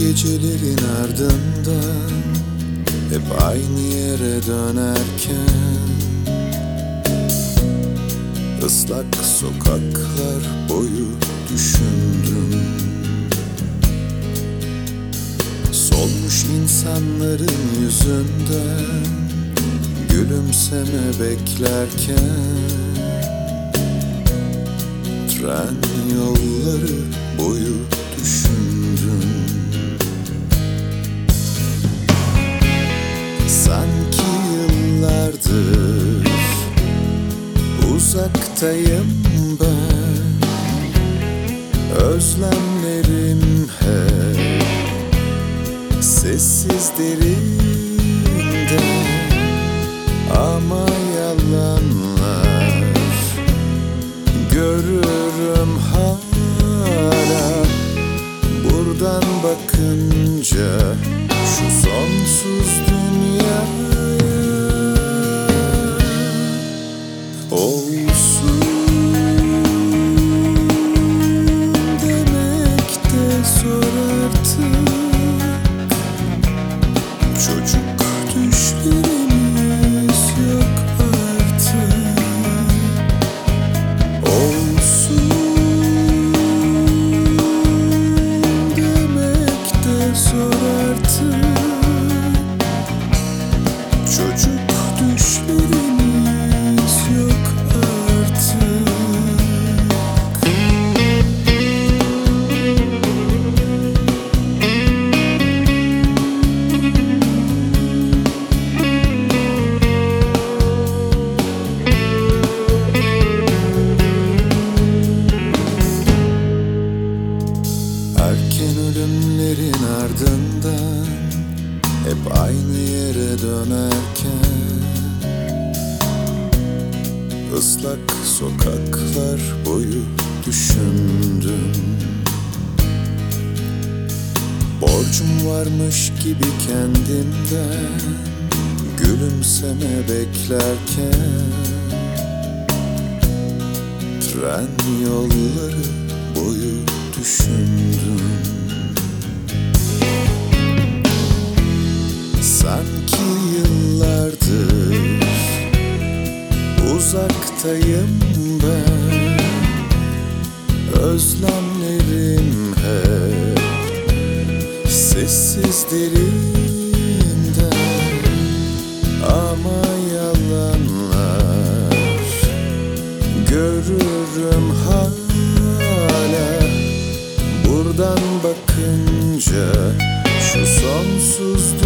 Gecelerin ardından Hep aynı yere dönerken ıslak sokaklar boyu düşündüm Solmuş insanların yüzünden Gülümseme beklerken Tren yolları boyu düşündüm uzaktayım ben. Özlemlerim hep sessiz derinde. Ama yalanlar görürüm hala. Buradan bakınca what you Hep aynı yere dönerken ıslak sokaklar boyu düşündüm Borcum varmış gibi kendimden Gülümseme beklerken Tren yolları boyu düşündüm uzaktayım ben. Özlemlerim hep sessiz derinden Ama yalanlar görürüm hala. Buradan bakınca şu sonsuz